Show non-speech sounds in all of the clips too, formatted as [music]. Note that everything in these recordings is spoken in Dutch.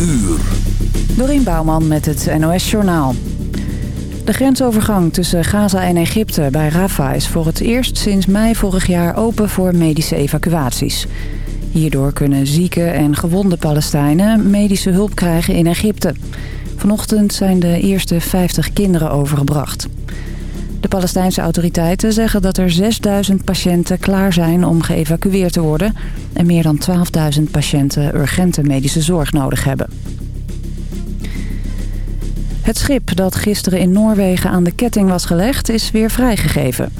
uur. Dorien Bouwman met het NOS Journaal. De grensovergang tussen Gaza en Egypte bij Rafah is voor het eerst sinds mei vorig jaar open voor medische evacuaties. Hierdoor kunnen zieke en gewonde Palestijnen medische hulp krijgen in Egypte. Vanochtend zijn de eerste 50 kinderen overgebracht. De Palestijnse autoriteiten zeggen dat er 6000 patiënten klaar zijn om geëvacueerd te worden... en meer dan 12.000 patiënten urgente medische zorg nodig hebben. Het schip dat gisteren in Noorwegen aan de ketting was gelegd is weer vrijgegeven.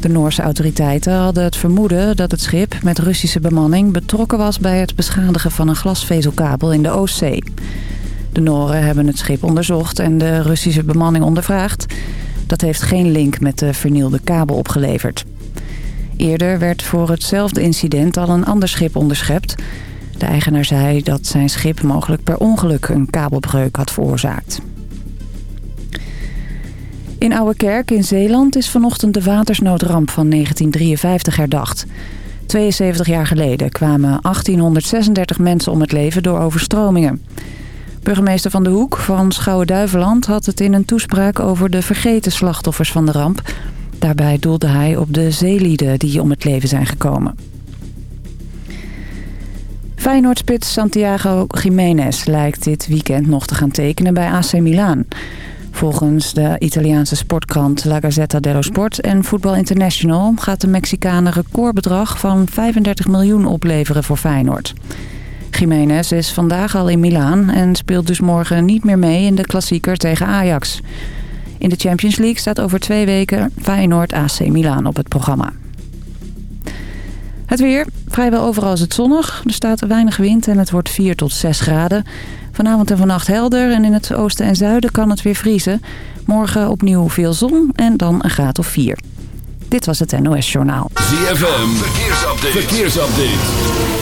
De Noorse autoriteiten hadden het vermoeden dat het schip met Russische bemanning betrokken was bij het beschadigen van een glasvezelkabel in de Oostzee. De Noren hebben het schip onderzocht en de Russische bemanning ondervraagd. Dat heeft geen link met de vernielde kabel opgeleverd. Eerder werd voor hetzelfde incident al een ander schip onderschept. De eigenaar zei dat zijn schip mogelijk per ongeluk een kabelbreuk had veroorzaakt. In Ouwekerk in Zeeland is vanochtend de watersnoodramp van 1953 herdacht. 72 jaar geleden kwamen 1836 mensen om het leven door overstromingen. Burgemeester Van de Hoek van Schouwen-Duiveland had het in een toespraak over de vergeten slachtoffers van de ramp. Daarbij doelde hij op de zeelieden die om het leven zijn gekomen. Feyenoordspits Santiago Jiménez lijkt dit weekend nog te gaan tekenen bij AC Milan. Volgens de Italiaanse sportkrant La Gazzetta dello Sport en Football International... gaat de Mexicaan een recordbedrag van 35 miljoen opleveren voor Feyenoord. Jiménez is vandaag al in Milaan en speelt dus morgen niet meer mee in de klassieker tegen Ajax. In de Champions League staat over twee weken Feyenoord AC Milaan op het programma. Het weer. Vrijwel overal is het zonnig. Er staat weinig wind en het wordt 4 tot 6 graden. Vanavond en vannacht helder en in het oosten en zuiden kan het weer vriezen. Morgen opnieuw veel zon en dan een graad of 4. Dit was het NOS Journaal. ZFM. Verkeersupdate. Verkeersupdate.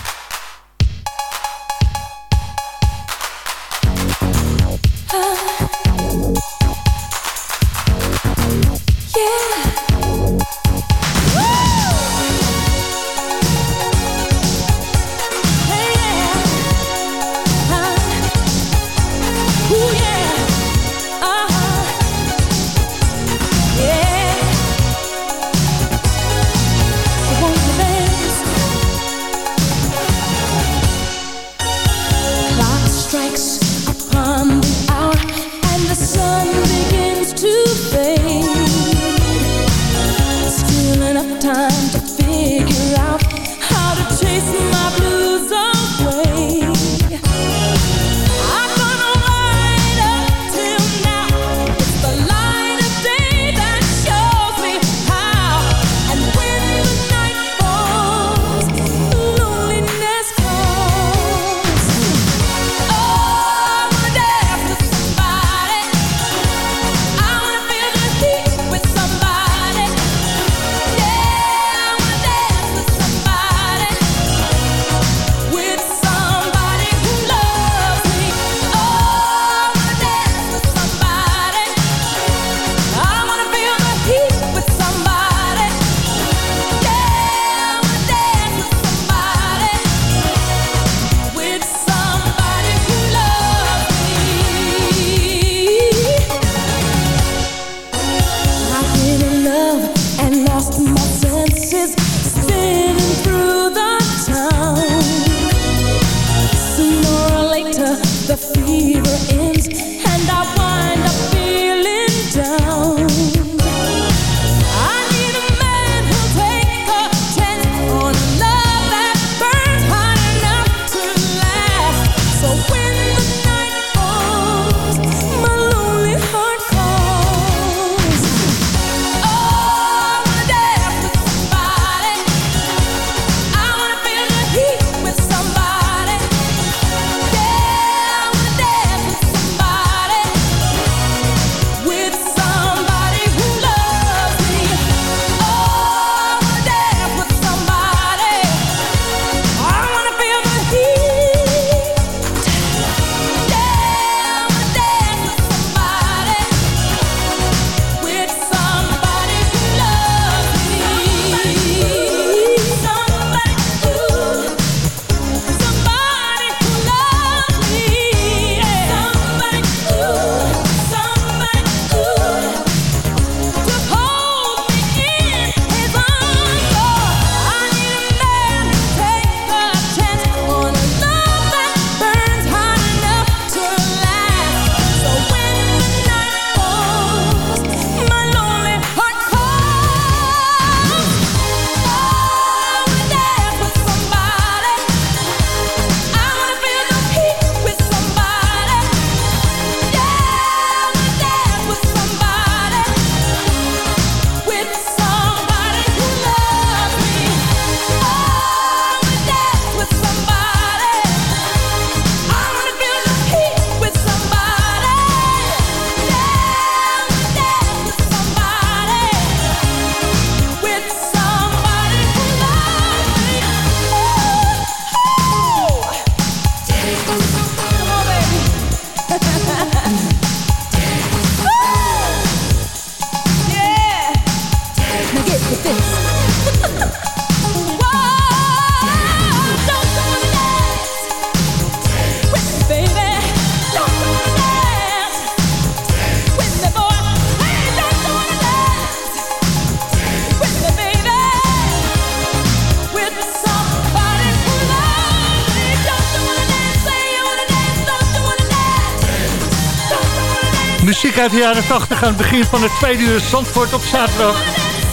Uit de jaren 80 aan het begin van het tweede uur Zandvoort op zaterdag.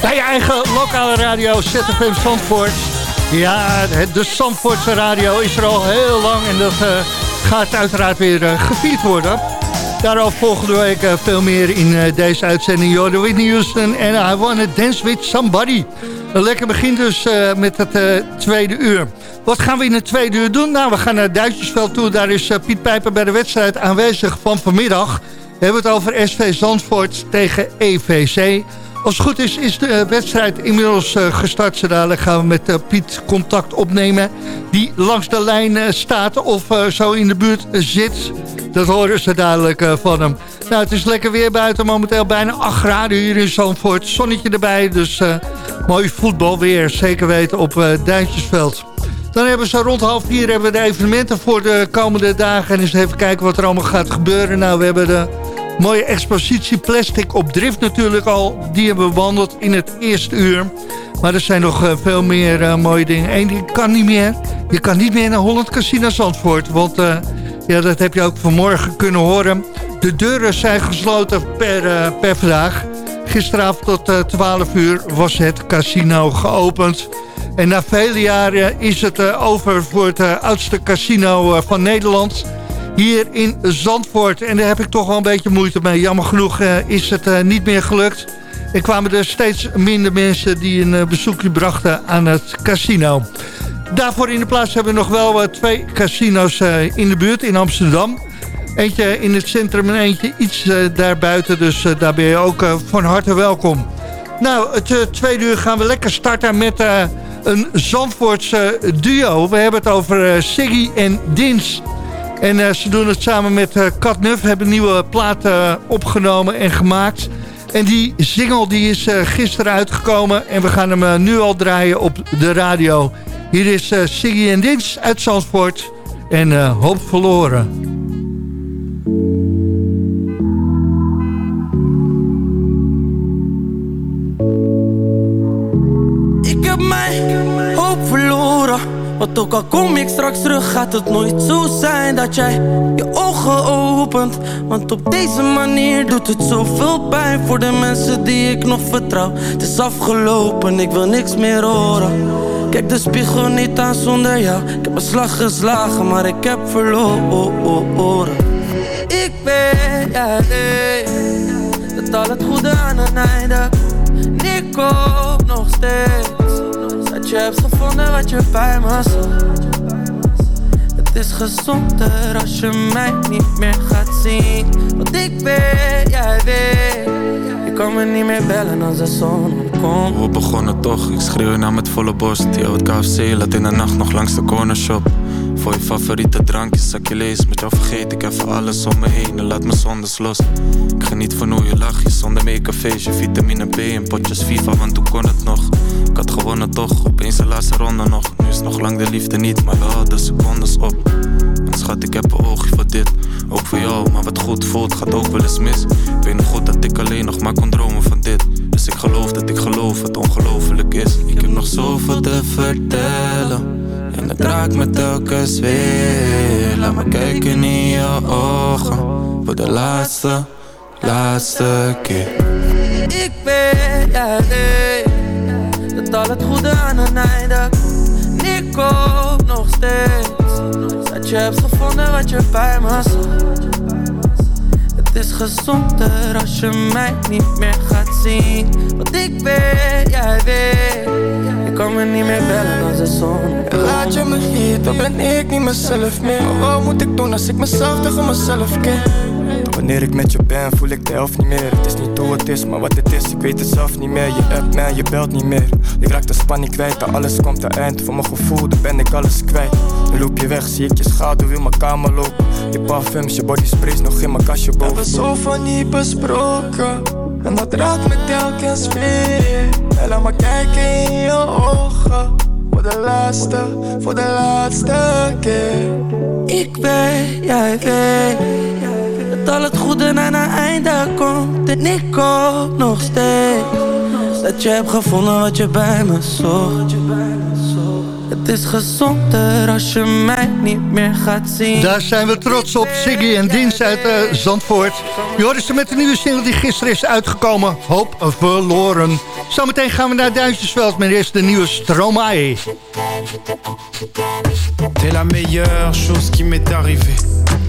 Bij je eigen lokale radio ZFM Zandvoort. Ja, de Zandvoortse radio is er al heel lang en dat uh, gaat uiteraard weer uh, gevierd worden. Daarover volgende week uh, veel meer in deze uitzending. Jordan Whitney Houston en I Wanna Dance With Somebody. Een lekker begin dus met het tweede uur. Wat gaan we in het tweede uur doen? Nou, we gaan naar Duitsersveld toe. Daar is Piet Pijper bij de wedstrijd aanwezig van vanmiddag. We hebben het over SV Zandvoort tegen EVC. Als het goed is, is de eh, wedstrijd inmiddels uh, gestart. Zo dadelijk gaan we met uh, Piet contact opnemen. Die langs de lijn staat of zo in de buurt zit. Dat horen ze dadelijk van hem. Nou, het is lekker weer buiten. Momenteel bijna 8 graden hier in Zandvoort. Zonnetje erbij, dus mooi voetbalweer. Zeker weten op uh, Duintjesveld. Dan hebben ze rond half vier hebben we de evenementen voor de komende dagen. En eens even kijken wat er allemaal gaat gebeuren. Nou, we hebben de mooie expositie plastic op drift natuurlijk al. Die hebben we bewandeld in het eerste uur. Maar er zijn nog eh, veel meer uh, mooie dingen. Eén ding kan niet meer. Je kan niet meer naar Holland Casino Zandvoort. Want uh, ja, dat heb je ook vanmorgen kunnen horen. De deuren zijn gesloten per, per vandaag. Gisteravond tot 12 uur was het casino geopend. En na vele jaren is het over voor het oudste casino van Nederland. Hier in Zandvoort. En daar heb ik toch wel een beetje moeite mee. Jammer genoeg is het niet meer gelukt. Er kwamen er steeds minder mensen die een bezoekje brachten aan het casino. Daarvoor in de plaats hebben we nog wel twee casino's in de buurt in Amsterdam. Eentje in het centrum en eentje iets daarbuiten. Dus daar ben je ook van harte welkom. Nou, het tweede uur gaan we lekker starten met een Zandvoortse duo. We hebben het over Siggy en Dins. En uh, ze doen het samen met uh, Kat Nuff. Hebben nieuwe plaat opgenomen en gemaakt. En die single die is gisteren uitgekomen. En we gaan hem nu al draaien op de radio. Hier is Siggy en Dins uit Zandvoort. En hoop verloren. Want ook al kom ik straks terug, gaat het nooit zo zijn dat jij je ogen opent. Want op deze manier doet het zoveel pijn voor de mensen die ik nog vertrouw. Het is afgelopen, ik wil niks meer horen. Kijk de spiegel niet aan zonder jou. Ik heb een slag geslagen, maar ik heb verloren. Ik weet, weet dat al het goede aan een einde. Ik hoop nog steeds je hebt gevonden wat je me zocht Het is gezonder als je mij niet meer gaat zien. Want ik weet, jij weet. Je kan me niet meer bellen als de zon komt We begonnen toch, ik schreeuw je naam met volle borst. Je houdt KFC, laat in de nacht nog langs de cornershop voor favoriete drankjes, zakje lees Met jou vergeet ik even alles om me heen En laat me zondes los. Ik geniet van hoe je lacht, zonder make-up feestje Vitamine B en potjes FIFA, want toen kon het nog. Ik had gewonnen toch, opeens de laatste ronde nog. Nu is nog lang de liefde niet, maar we hadden secondes op. En schat, ik heb een oogje voor dit Ook voor jou, maar wat goed voelt gaat ook wel eens mis. Ik weet nog goed dat ik alleen nog maar kon dromen van dit. Dus ik geloof dat ik geloof wat ongelooflijk is. Ik heb nog zoveel te vertellen en het raakt me telkens weer. Laat me kijken in je ogen. Voor de laatste, laatste keer. Ik weet, jij weet Dat al het goede aan een einde nog steeds Dat je hebt gevonden wat je bij me zocht Het is gezonder als je mij niet meer gaat zien. Want ik weet, jij weet kan me niet meer bellen als de zon. En laat je me hier, dan ben ik niet mezelf meer. Maar wat moet ik doen als ik mezelf tegen mezelf ken? Wanneer ik met je ben, voel ik de helft niet meer. Het is niet hoe het is, maar wat het is, ik weet het zelf niet meer. Je appt mij, je belt niet meer. Ik raak de spanning kwijt, en alles komt aan eind. Voor mijn gevoel, dan ben ik alles kwijt. Nu loop je weg, zie ik je schaduw in mijn kamer lopen. Je parfums, je body sprays nog in mijn kastje boven We hebben zoveel niet besproken En dat raakt me telkens weer. En laat me kijken in je ogen. Voor de laatste, voor de laatste keer. Ik weet, jij weet. Dat al het goede naar een einde komt. En ik hoop nog steeds. Dat je hebt gevonden wat je bij me zocht. Het is gezonder als je mij niet meer gaat zien. Daar zijn we trots op. Siggy en Dienst uit uh, Zandvoort. Je hoorde ze met de nieuwe single die gisteren is uitgekomen. Hoop verloren. Zometeen gaan we naar Duitsersveld met eerst de nieuwe Stromae. T'es la meilleure chose qui m'est arrivée.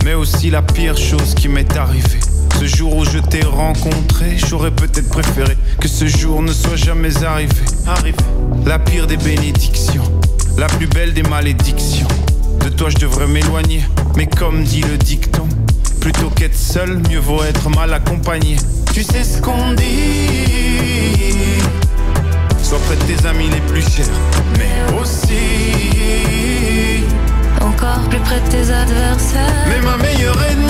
Mais aussi la pire chose qui m'est arrivée. Ce jour où je t'ai rencontré, j'aurais peut-être préféré que ce jour ne soit jamais arrivé. arrivé. La pire des bénédictions la plus belle des malédictions. De toi je devrais m'éloigner, mais comme dit le dicton, plutôt qu'être seul, mieux vaut être mal accompagné. Tu sais ce qu'on dit Sois près de tes amis les plus chers, mais aussi encore plus près de tes adversaires. Mais ma meilleure ennemie,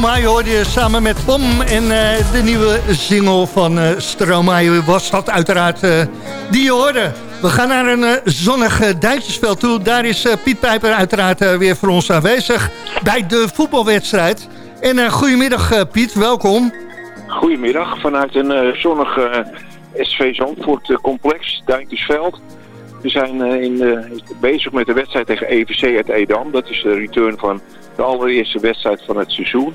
Stromae hoorde je samen met Pom en uh, de nieuwe single van uh, Stromae was dat uiteraard uh, die je hoorde. We gaan naar een zonnig Duitsersveld toe. Daar is Piet Pijper uiteraard weer voor ons aanwezig bij de voetbalwedstrijd. En goedemiddag Piet, welkom. Goedemiddag vanuit een zonnig SV Zandvoort complex, Duintjesveld. We zijn in, bezig met de wedstrijd tegen EVC uit Edam. Dat is de return van de allereerste wedstrijd van het seizoen.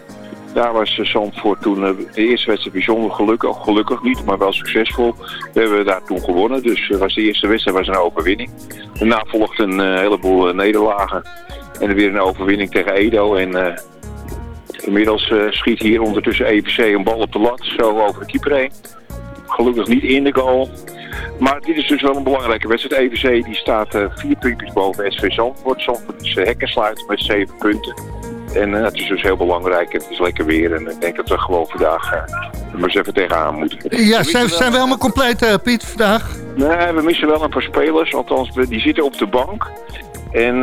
Daar was Zandvoort toen de eerste wedstrijd bijzonder gelukkig. Gelukkig niet, maar wel succesvol. We hebben daar toen gewonnen. Dus was de eerste wedstrijd was een overwinning. Daarna volgde een heleboel nederlagen. En weer een overwinning tegen Edo. En inmiddels schiet hier ondertussen EVC een bal op de lat. Zo over de keeper heen. Gelukkig niet in de goal. Maar dit is dus wel een belangrijke wedstrijd. EVC die staat vier puntjes boven SV Zandvoort. Zandvoort is hekkensluit met zeven punten. En uh, het is dus heel belangrijk. Het is lekker weer. En ik denk dat we gewoon vandaag uh, er maar eens even tegenaan moeten. Ja, zijn, zijn we helemaal compleet, uh, Piet, vandaag? Nee, we missen wel een paar spelers. Althans, die zitten op de bank. En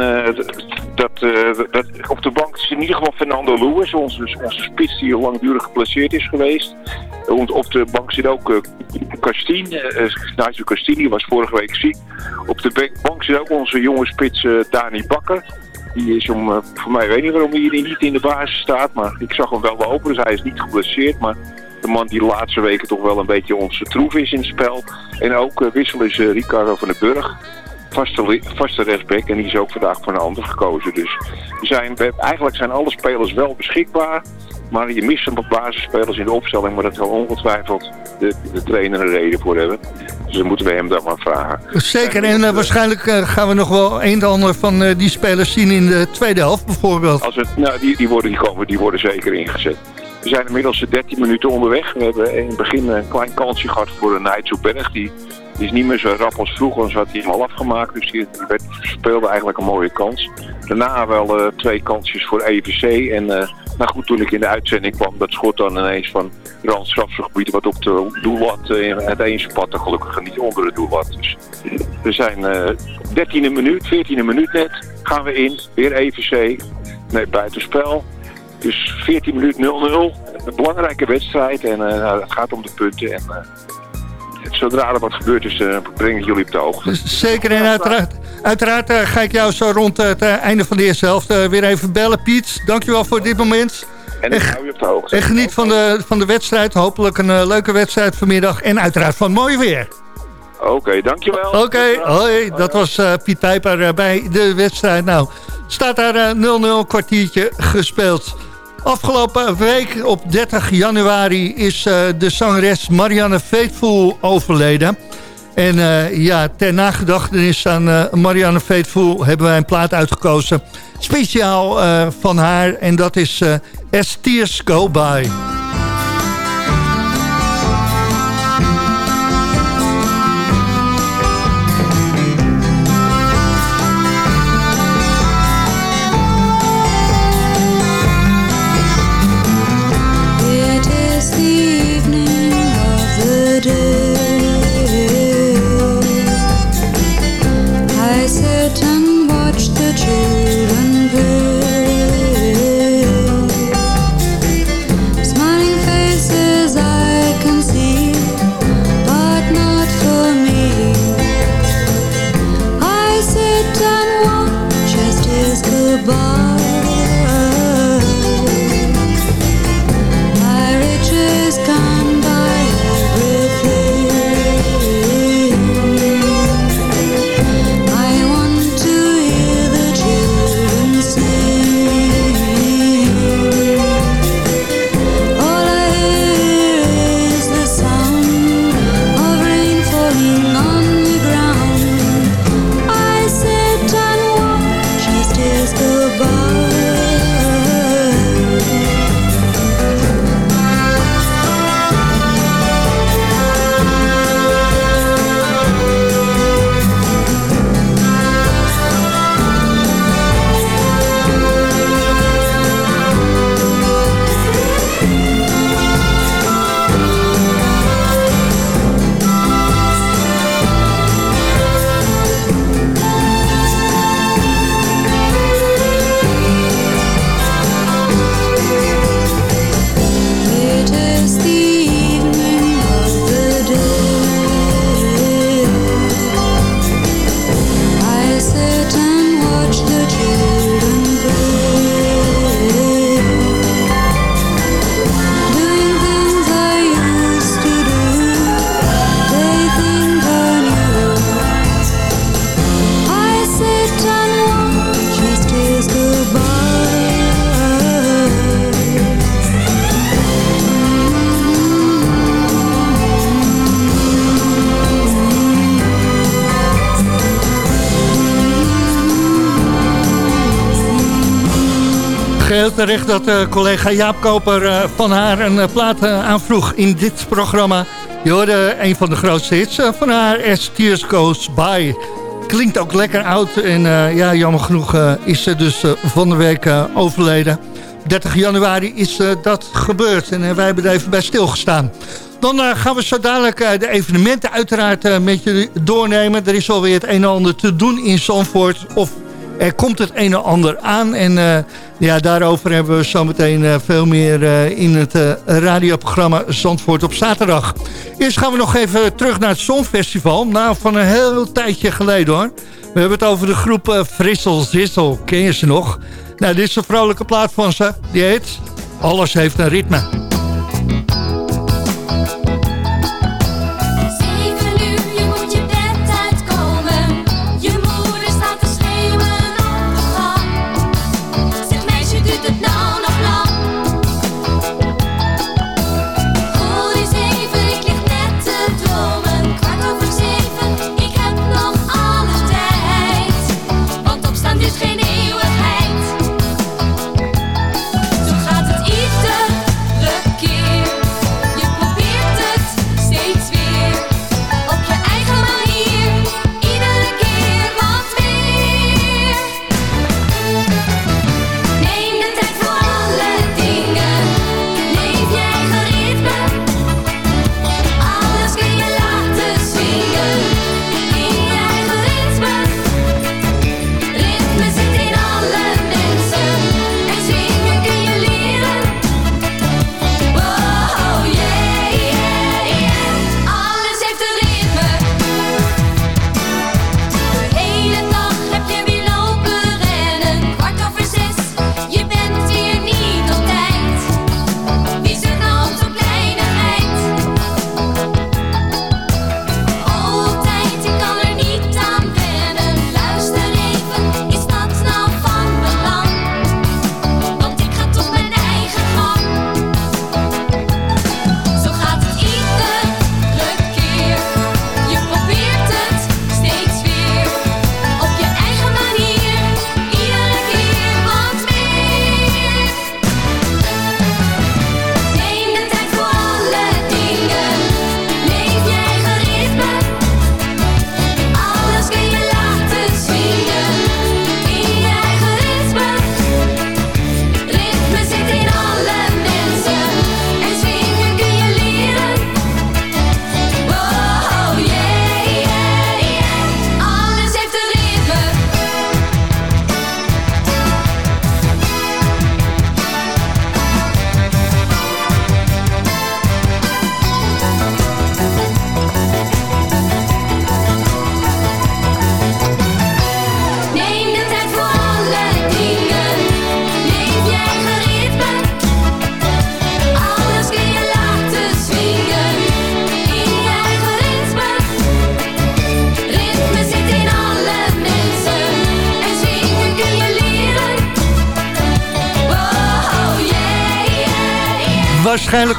dat, dat, op de bank is in ieder geval Fernando Lewis, onze, onze spits die langdurig geplaceerd is geweest. Op de bank zit ook uh, Castien, uh, die was vorige week ziek. Op de bank zit ook onze jonge spits uh, Dani Bakker. Die is om, uh, voor mij weet niet waarom hij niet in de basis staat, maar ik zag hem wel lopen, dus hij is niet geblesseerd. Maar de man die de laatste weken toch wel een beetje onze troef is in het spel. En ook uh, wissel is uh, Ricardo van den Burg. Vaste, vaste rechtsback en die is ook vandaag voor een ander gekozen. Dus zijn, eigenlijk zijn alle spelers wel beschikbaar. Maar je mist wat basisspelers in de opstelling, maar dat zal ongetwijfeld de, de trainer een reden voor hebben. Dus dan moeten we hem dan maar vragen. Zeker, en uh, waarschijnlijk uh, gaan we nog wel een en ander van uh, die spelers zien in de tweede helft bijvoorbeeld. Als het, nou, die, die, worden, die, komen, die worden zeker ingezet. We zijn inmiddels 13 minuten onderweg. We hebben in het begin een klein kansje gehad voor een Nigel Berg. Die Die is niet meer zo rap als vroeger, anders had hij hem al afgemaakt. Dus die, die speelde eigenlijk een mooie kans. Daarna wel eh, twee kansjes voor EVC. En uh, nou goed, toen ik in de uitzending kwam, dat schot dan ineens van Rand strafgebied wat op de doellat uh, het eens spatte, gelukkig niet onder het doellat. Dus we zijn 13e minuut, 14e minuut net, gaan we in, weer EVC, nee, buitenspel. Dus 14 minuut 0-0, een belangrijke wedstrijd en nou, het gaat om de punten. En, zodra er wat gebeurt is, uh, breng ik jullie op de hoogte. Zeker en uiteraard, uiteraard uh, ga ik jou zo rond het uh, einde van de eerste helft weer even bellen. Piet, dankjewel voor dit moment. En ik hou je op de hoogte. En geniet van de, van de wedstrijd. Hopelijk een leuke wedstrijd vanmiddag. En uiteraard van mooi weer. Oké, okay, dankjewel. Oké, okay, hoi. Dat was Piet Pijper bij de wedstrijd. Nou, staat daar 0-0 kwartiertje gespeeld. Afgelopen week op 30 januari is uh, de zangeres Marianne Faithful overleden. En uh, ja, ter nagedachtenis aan uh, Marianne Faithful hebben wij een plaat uitgekozen. Speciaal van haar en dat is As Go By. Terecht dat uh, collega Jaap Koper uh, van haar een uh, plaat aanvroeg in dit programma. Je hoorde een van de grootste hits van haar, As Tears Goes By. Klinkt ook lekker oud en ja, jammer genoeg is ze dus van de week overleden. 30 januari is dat gebeurd en wij hebben er even bij stilgestaan. Dan gaan we zo dadelijk de evenementen uiteraard met je doornemen. Er is alweer het een en ander te doen in Zandvoort of er komt het een en ander aan. En ja, daarover hebben we zometeen uh, veel meer uh, in het radioprogramma Zandvoort op zaterdag. Eerst gaan we nog even terug naar het Songfestival. Nou, van een heel tijdje geleden hoor. We hebben het over de groep Frissel Zissel. Ken je ze nog? Nou, dit is een vrolijke plaat van ze. Die heet Alles heeft een ritme.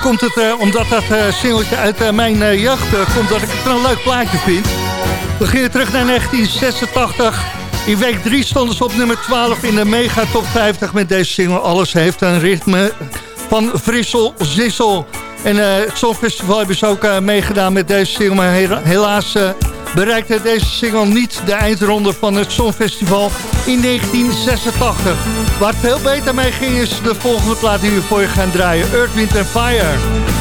Komt het uh, omdat dat uh, singeltje uit uh, mijn jeugd komt... dat ik het een leuk plaatje vind. We gingen terug naar 1986. In week 3 stonden ze op nummer 12 in de Mega Top 50 met deze single. Alles heeft een ritme van Frissel Zissel. En het Songfestival hebben ze ook meegedaan met deze single. Maar helaas bereikte deze single niet de eindronde van het Songfestival in 1986. Waar het veel beter mee ging is de volgende plaat die we voor je gaan draaien. Earth, Wind Fire.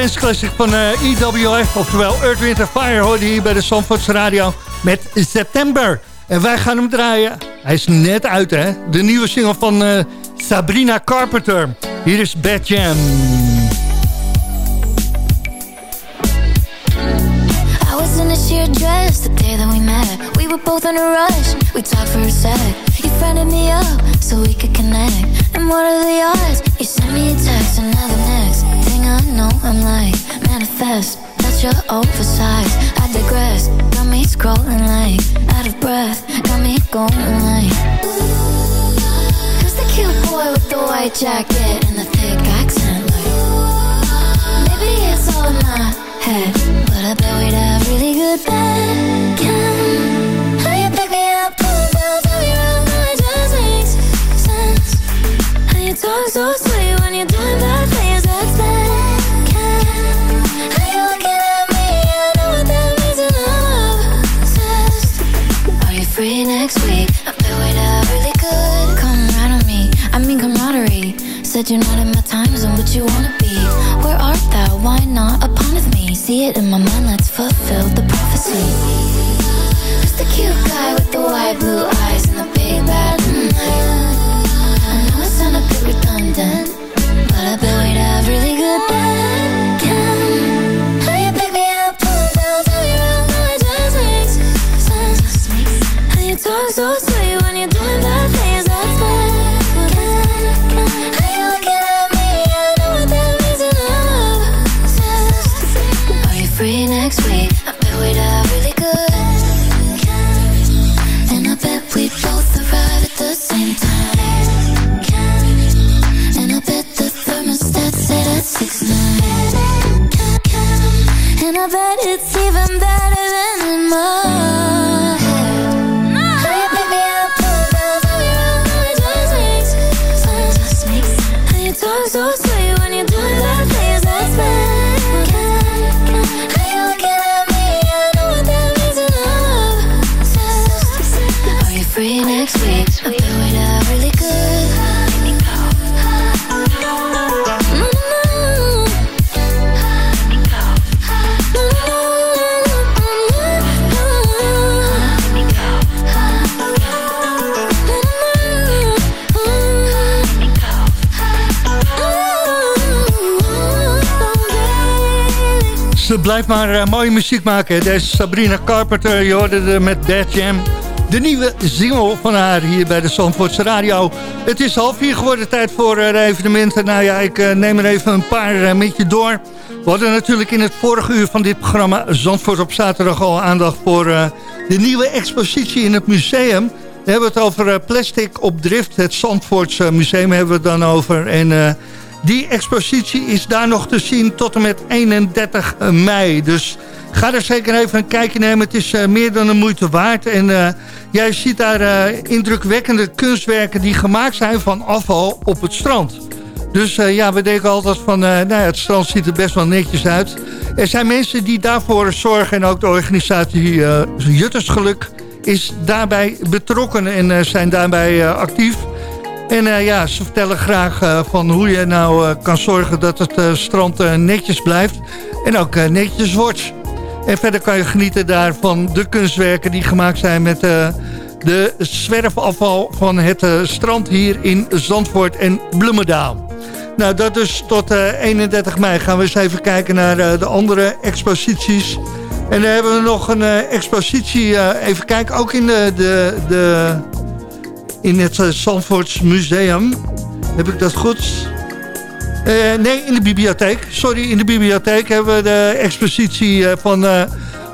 Dance classic van uh, eh, EWF, oftewel Earth, Wind Fire, hoorde hier bij de Zandvoorts Radio met September. En wij gaan hem draaien. Hij is net uit, hè? De nieuwe single van uh, Sabrina Carpenter. Hier is Bad Jam. I was in a sheer dress the day that we met. We were both in a rush. We talked for a sec. You friended me up so we could connect. And what are the odds? You sent me a text the next I know I'm like manifest That you're oversized I digress Got me scrolling like Out of breath Got me going like. Who's the cute boy with the white jacket And the thick accent like. Maybe it's all in my head But I bet we'd have really good bad How you pick me up Pull down, tell me around It just makes sense. How you talk so Said you're not in my time zone, but you wanna be Where art thou? Why not upon of me? See it in my mind, let's fulfill the prophecy Who's the cute guy with the white blue eyes and the big blijft maar uh, mooie muziek maken. Deze Sabrina Carpenter, je hoorde met Dead Jam. De nieuwe single van haar hier bij de Zandvoortse Radio. Het is half vier geworden, tijd voor uh, de evenementen. Nou ja, ik uh, neem er even een paar met je door. We hadden natuurlijk in het vorige uur van dit programma... Zandvoort op zaterdag al aandacht voor de nieuwe expositie in het museum. We hebben het over Plastic op Drift. Het Zandvoortse museum hebben we het dan over. En die expositie is daar nog te zien tot en met 31 mei. Dus ga er zeker even een kijkje nemen. Het is uh, meer dan een moeite waard. En uh, jij ziet daar indrukwekkende kunstwerken die gemaakt zijn van afval op het strand. Dus ja, we denken altijd van, nou het strand ziet er best wel netjes uit. Er zijn mensen die daarvoor zorgen en ook de organisatie Juttersgeluk is daarbij betrokken en zijn daarbij actief. En uh, ja, ze vertellen graag uh, van hoe je nou uh, kan zorgen dat het strand netjes blijft. En ook netjes wordt. En verder kan je genieten daar van de kunstwerken die gemaakt zijn met de zwerfafval van het strand hier in Zandvoort en Bloemendaal. Nou, dat dus tot 31 mei gaan we eens even kijken naar de andere exposities. En dan hebben we nog een expositie, even kijken, ook in de, de, de in het uh, Zandvoorts Museum. Heb ik dat goed? Uh, nee, in de bibliotheek. Sorry, in de bibliotheek hebben we de expositie uh, van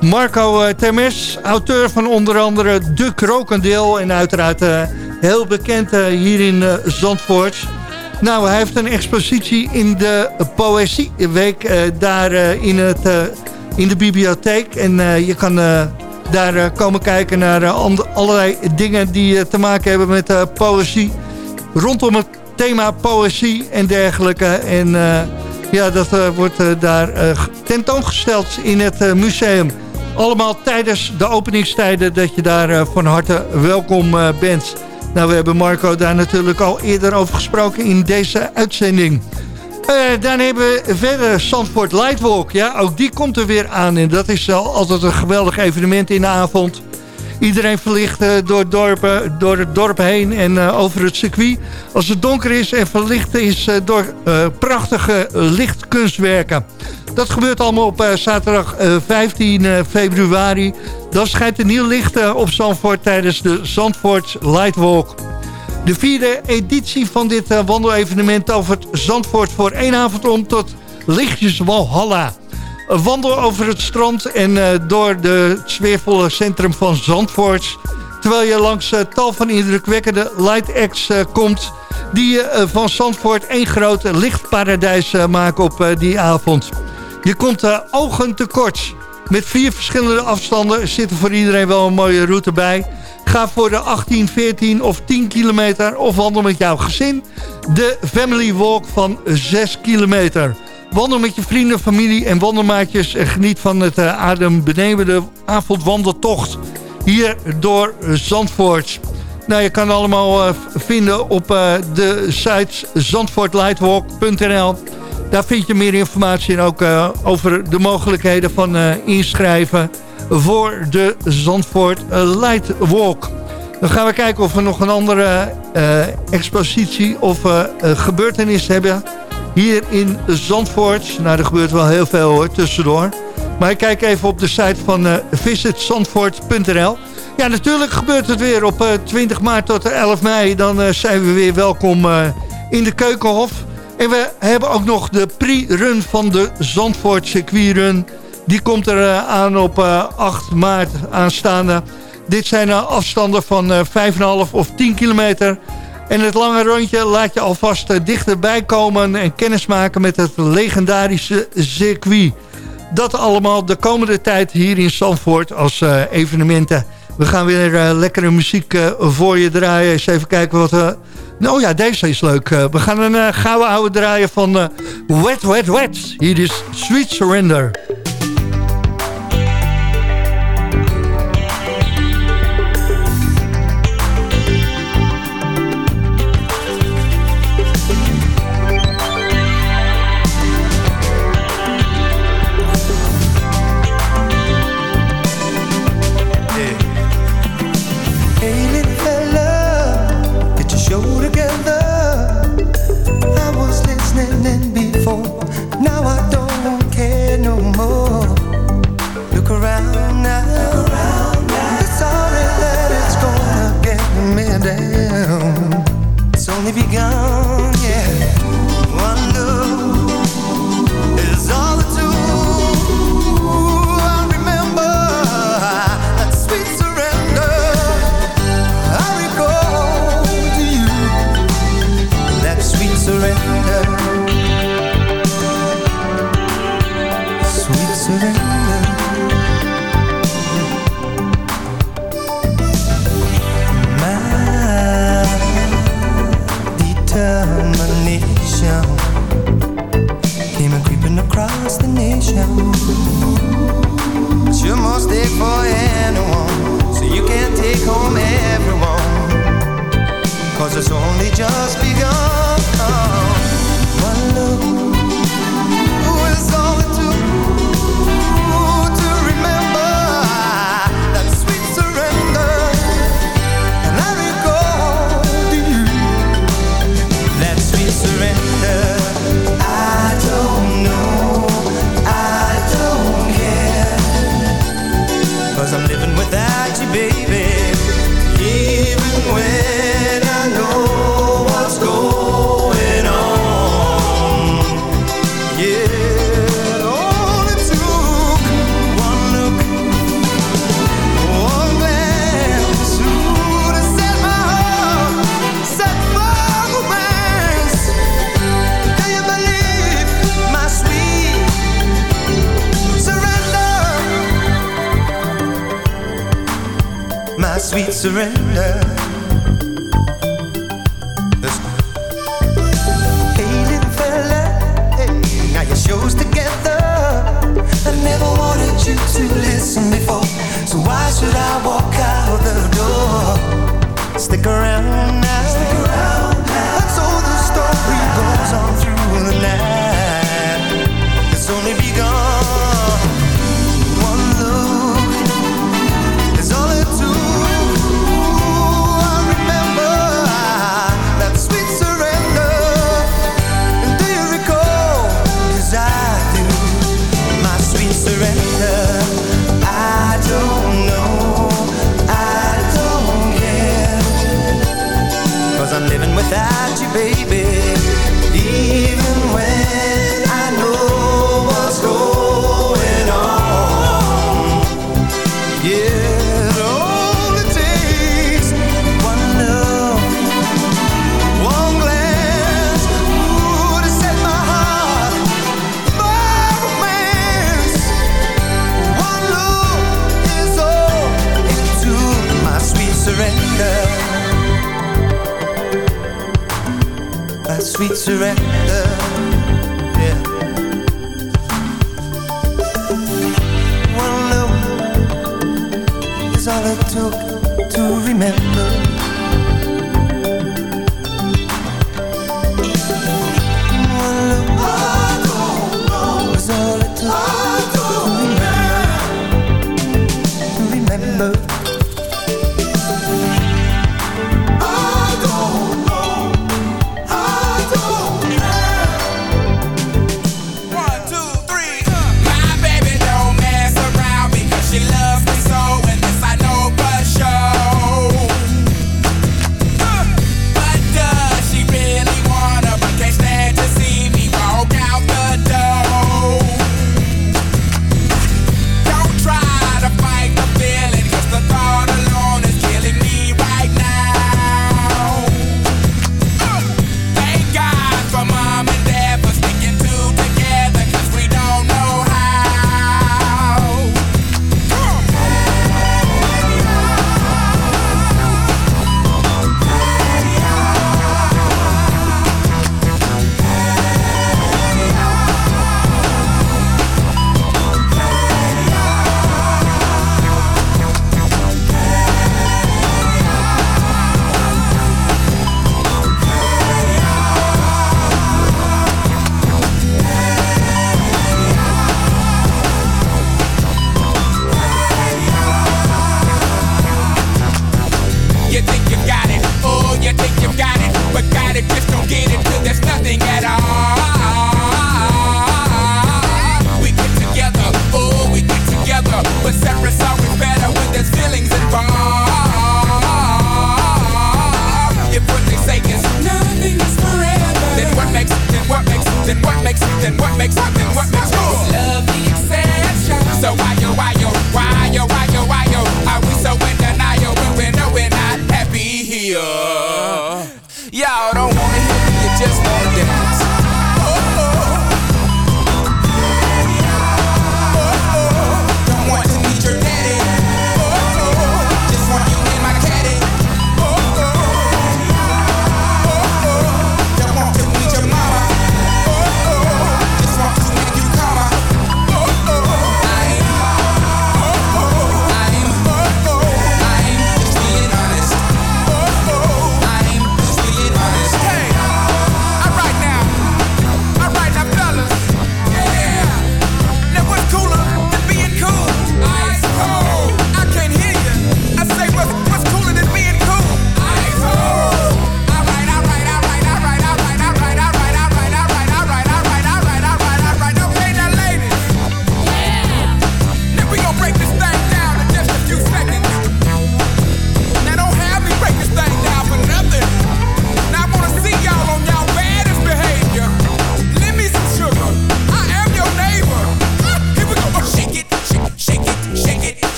Marco Termes. Auteur van onder andere De Krokendeel. En uiteraard heel bekend hier in Zandvoort. Nou, hij heeft een expositie in de Poëzieweek daar in, het, in de bibliotheek. En je kan daar komen kijken naar allerlei dingen die uh, te maken hebben met poëzie. Rondom het thema poëzie en dergelijke. En ja, dat wordt daar tentoongesteld in het museum. Allemaal tijdens de openingstijden dat je daar van harte welkom bent. Nou, we hebben Marco daar natuurlijk al eerder over gesproken in deze uitzending. Uh, dan hebben we verder Zandvoort Lightwalk. Ja, ook die komt er weer aan. En dat is altijd een geweldig evenement in de avond. Iedereen verlicht uh, door, dorpen, door het dorp heen en uh, over het circuit. Als het donker is en verlicht is door prachtige lichtkunstwerken. Dat gebeurt allemaal op zaterdag 15 februari. Dan schijnt er nieuw licht op Zandvoort tijdens de Zandvoort Lightwalk. De vierde editie van dit wandelevenement over het Zandvoort voor één avond om tot Lichtjes Walhalla. Wandel over het strand en uh, door de sfeervolle centrum van Zandvoort. Terwijl je langs uh, tal van indrukwekkende light acts komt... die van Zandvoort één groot lichtparadijs maken op die avond. Je komt ogen tekort. Met vier verschillende afstanden zit er voor iedereen wel een mooie route bij... Ga voor de 18, 14 of 10 kilometer of wandel met jouw gezin. De Family Walk van 6 kilometer. Wandel met je vrienden, familie en wandelmaatjes... en geniet van het uh, adembenemende avondwandeltocht hier door Zandvoort. Nou, je kan allemaal uh, vinden op de site zandvoortlightwalk.nl. Daar vind je meer informatie en ook over de mogelijkheden van inschrijven voor de Zandvoort Light Walk. Dan gaan we kijken of we nog een andere expositie of gebeurtenis hebben hier in Zandvoort. Nou, er gebeurt wel heel veel hoor, tussendoor. Maar kijk even op de site van visitzandvoort.nl. Ja, natuurlijk gebeurt het weer op 20 maart tot 11 mei. Dan zijn we weer welkom in de Keukenhof. En we hebben ook nog de pre-run van de Zandvoort circuitrun. Die komt er uh, aan op uh, 8 maart aanstaande. Dit zijn uh, afstanden van 5,5 of 10 kilometer. En het lange rondje laat je alvast dichterbij komen... en kennismaken met het legendarische circuit. Dat allemaal de komende tijd hier in Zandvoort als evenementen. We gaan weer lekkere muziek voor je draaien. Eens even kijken wat we nou ja, deze is leuk. We gaan een gouden oude draaien van Wet Wet Wet. Hier is Sweet Surrender.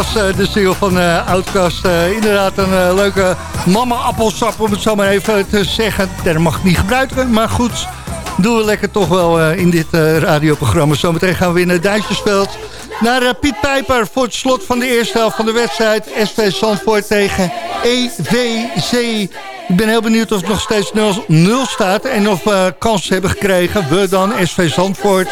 Was uh, de stil van uh, inderdaad een leuke mama-appelsap, om het zo maar even te zeggen. Dat mag ik niet gebruiken, maar goed. Doen we lekker toch wel in dit radioprogramma. Zometeen gaan we weer naar Duitsersveld. Naar Piet Pijper voor het slot van de eerste helft van de wedstrijd. SV Zandvoort tegen EVC. Ik ben heel benieuwd of het nog steeds 0 staat. En of we kans hebben gekregen. We dan, SV Zandvoort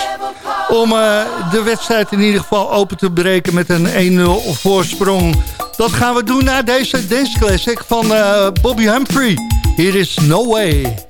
om uh, de wedstrijd in ieder geval open te breken met een 1-0 voorsprong. Dat gaan we doen na deze Dance Classic van uh, Bobby Humphrey. Hier is No Way.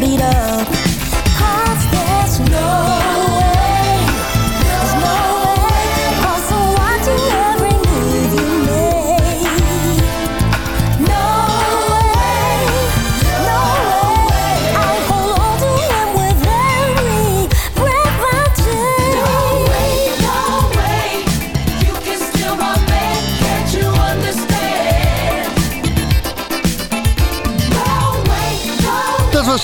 beat up.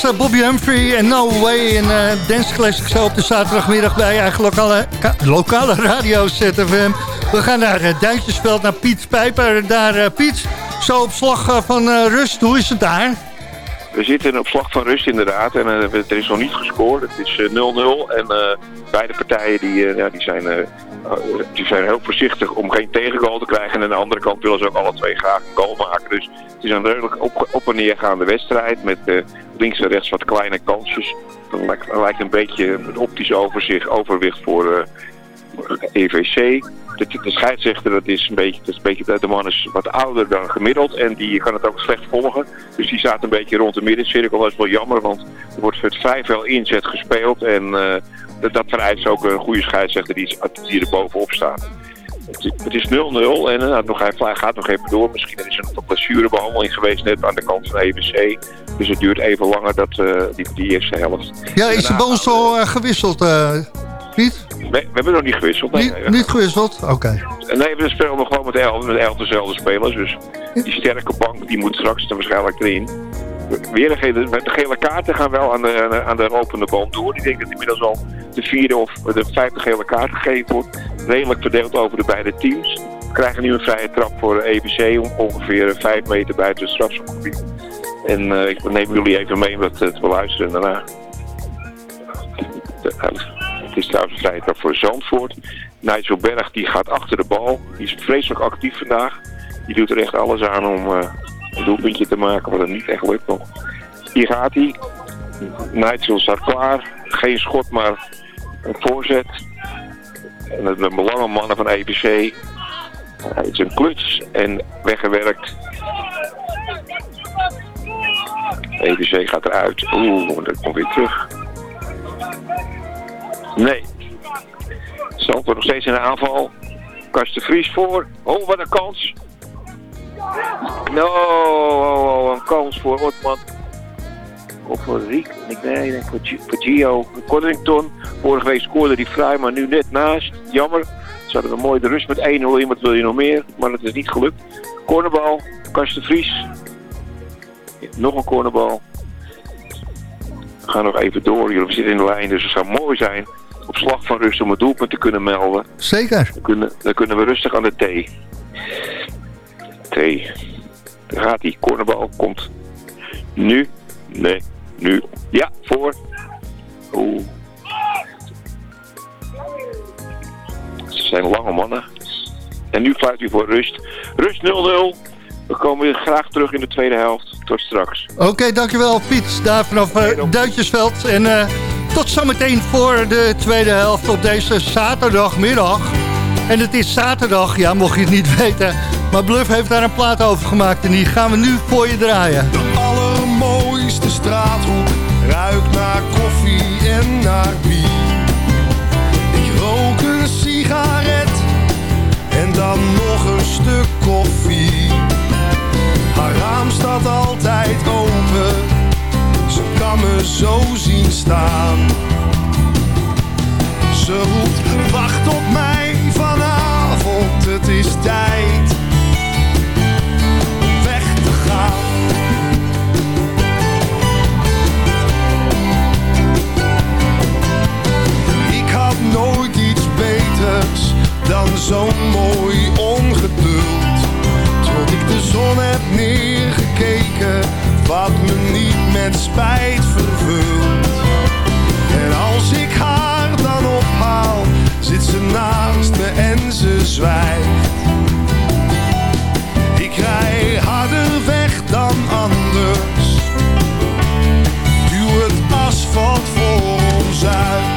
Eh, Bobby Humphrey en No Way in uh, Dance Classic zo op de zaterdagmiddag bij eigen lokale, lokale radio ZFM. We gaan naar uh, naar Piet Pijper. Daar, Piet, zo op slag van rust, hoe is het daar? We zitten op slag van rust inderdaad en er is nog niet gescoord. Het is 0-0 en beide partijen die, ja, die zijn die zijn heel voorzichtig om geen tegengoal te krijgen. En aan de andere kant willen ze ook alle twee graag een goal maken. Dus het is een redelijk op, op en neergaande wedstrijd met uh, links en rechts wat kleine kansjes. Dan lijkt, lijkt een beetje een optisch overzicht, overwicht voor uh, EVC. De, de, scheidsrechter, dat is een beetje, dat is een beetje, de man is wat ouder dan gemiddeld en die kan het ook slecht volgen. Dus die staat een beetje rond de middencirkel. Dat is wel jammer, want er wordt het vijf wel inzet gespeeld en uh, dat vereist ook een goede scheidsrechter die, die er bovenop staat. Het is 0-0 en uh, nog, hij gaat nog even door. Misschien is er een blessurebehandeling geweest net aan de kant van EBC. Dus het duurt even langer dat, uh, die, die eerste helft. Ja, is de bal al uh, gewisseld, niet? Nee, we hebben nog niet gewisseld. Nee, niet, niet gewisseld? Oké. Okay. Nee, we spelen nog gewoon met elf, met elf dezelfde spelers. Dus die sterke bank die moet straks dan waarschijnlijk erin. Weer de gele, de gele kaarten gaan wel aan de, aan de ropende band door. Ik denk dat inmiddels al de vierde of de vijfde gele kaart gegeven wordt. Redelijk verdeeld over de beide teams. We krijgen nu een vrije trap voor EBC om ongeveer vijf meter buiten het strafschopgebied. En uh, ik neem jullie even mee om dat te beluisteren daarna. Het is trouwens vrije voor Zandvoort. Nigel Berg die gaat achter de bal. Die is vreselijk actief vandaag. Die doet er echt alles aan om uh, een doelpuntje te maken, wat het niet echt lukt nog. Hier gaat hij. Nigel staat klaar. Geen schot, maar een voorzet. En de lange mannen van EBC. Het is een kluts en weggewerkt. EBC gaat eruit. Oeh, dat komt weer terug. Nee. Zandvoort nog steeds in de aanval. Karsten Vries voor. Oh, wat een kans. No, oh, oh, een kans voor Otman. Of voor Riek. Nee, ik denk voor, Gio. Vorige week scoorde die vrij, maar nu net naast. Jammer. Ze hadden een mooie de rust met 1-0 in. Wat wil je nog meer? Maar het is niet gelukt. Cornerbal. Karsten Vries. Nog een cornerbal. We gaan nog even door. Jullie zitten in de lijn, dus het zou mooi zijn op slag van rust om het doelpunt te kunnen melden. Zeker. Dan kunnen, dan kunnen we rustig aan de T. T. Daar gaat die cornerbal. Komt nu. Nee. Nu. Ja, voor. Oeh. Ze zijn lange mannen. En nu fluit hij voor rust. Rust 0-0. We komen weer graag terug in de tweede helft. Tot straks. Oké, okay, dankjewel Piet. Daar vanaf uh, Duitsersveld. En uh, tot zometeen voor de tweede helft op deze zaterdagmiddag. En het is zaterdag, ja, mocht je het niet [laughs] weten. Maar Bluff heeft daar een plaat over gemaakt en die gaan we nu voor je draaien. De allermooiste straathoek ruikt naar koffie en naar bier. Ik rook een sigaret en dan nog een stuk koffie. Haar staat altijd open, kan me zo zien staan. Ze roept, wacht op mij vanavond, het is tijd om weg te gaan. Ik had nooit iets beters dan zo'n mooi ongeduld. Tot ik de zon heb neergekeken, wat me niet met spijt vervult. En als ik haar dan ophaal, zit ze naast me en ze zwijgt. Ik rij harder weg dan anders. Duw het asfalt voor ons uit.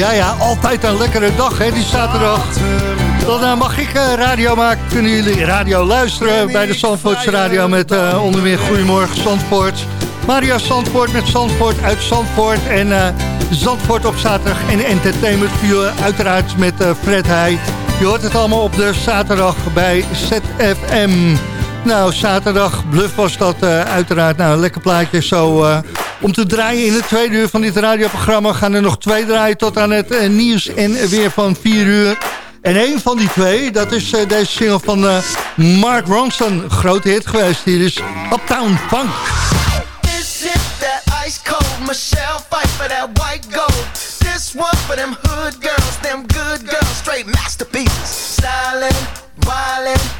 Ja, ja, altijd een lekkere dag, hè, die zaterdag. Dan eh, mag ik eh, radio maken. Kunnen jullie radio luisteren bij de Zandvoortse Radio met eh, onder meer Goedemorgen Zandvoort. Maria Zandvoort met Zandvoort uit Zandvoort. En Zandvoort op zaterdag en Entertainment View uiteraard met Fred Heij. Je hoort het allemaal op de zaterdag bij ZFM. Nou, zaterdag, Bluff was dat uiteraard. Nou, een lekker plaatje zo om te draaien in het tweede uur van dit radioprogramma. Gaan er nog twee draaien tot aan het eh, nieuws en weer van vier uur. En een van die twee, dat is eh, deze single van eh, Mark Ronson. Grote hit geweest. Hier is Uptown Funk. This hit that ice cold Michelle fight for that white gold. This one for them hood girls, them good girls, straight masterpieces. Stylin', wildin',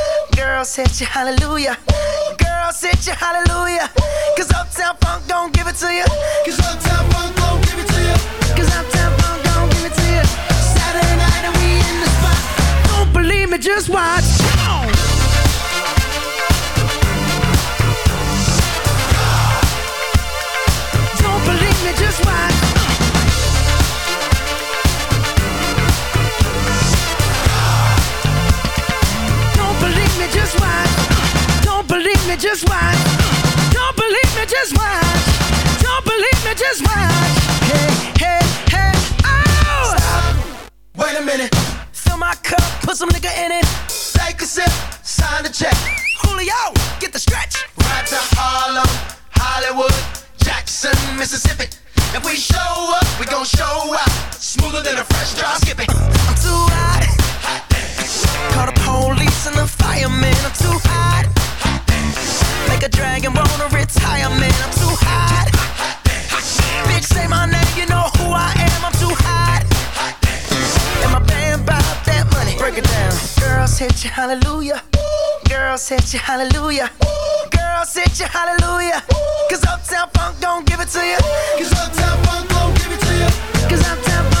Girls hit you, hallelujah. Girls hit you, hallelujah. Cause Uptown Funk don't give it to you. Cause Uptown Funk don't give it to you. Cause Uptown Funk don't give it to you. Saturday night and we in the spot. Don't believe me, just watch. Don't believe me, just watch. Me, just watch. Don't believe me, just watch. Don't believe me, just watch. Don't believe me, just watch. Hey, hey, hey, oh! Stop. Wait a minute. Fill my cup, put some nigga in it. Take a sip, sign the check. Julio, get the stretch. Right to Harlem, Hollywood, Jackson, Mississippi. If we show up, we gon' show up. Smoother than a fresh drop skipping. I'm too hot. Call the police and the fireman. I'm too hot. Make a dragon wanna retire, man. I'm too hot. Bitch, say my name, you know who I am. I'm too hot. And my band bought that money. Break it down. Girls hit you, hallelujah. Girls hit you, hallelujah. Girls hit you, hallelujah. Cause Uptown Funk don't give it to you. Cause Uptown Funk don't give it to you. Cause Uptown Funk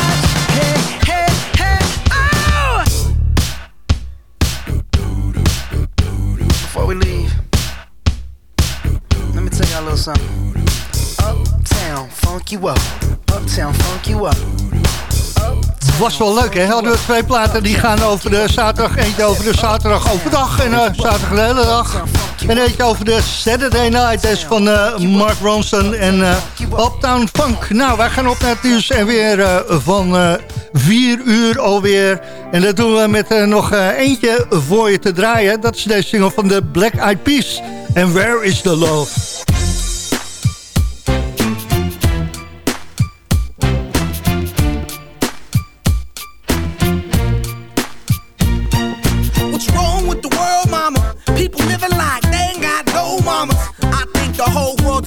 Up. was wel leuk, hè? Hadden we twee platen die gaan over de zaterdag. Eentje over de zaterdag overdag en uh, zaterdag de hele dag. En eentje over de Saturday Night. Is van uh, Mark Ronson en uh, Uptown Funk. Nou, wij gaan op naar het en weer van vier uur alweer. En dat doen we met nog eentje voor je te draaien. Dat is deze single van de Black Eyed Peas. En Where is the Love?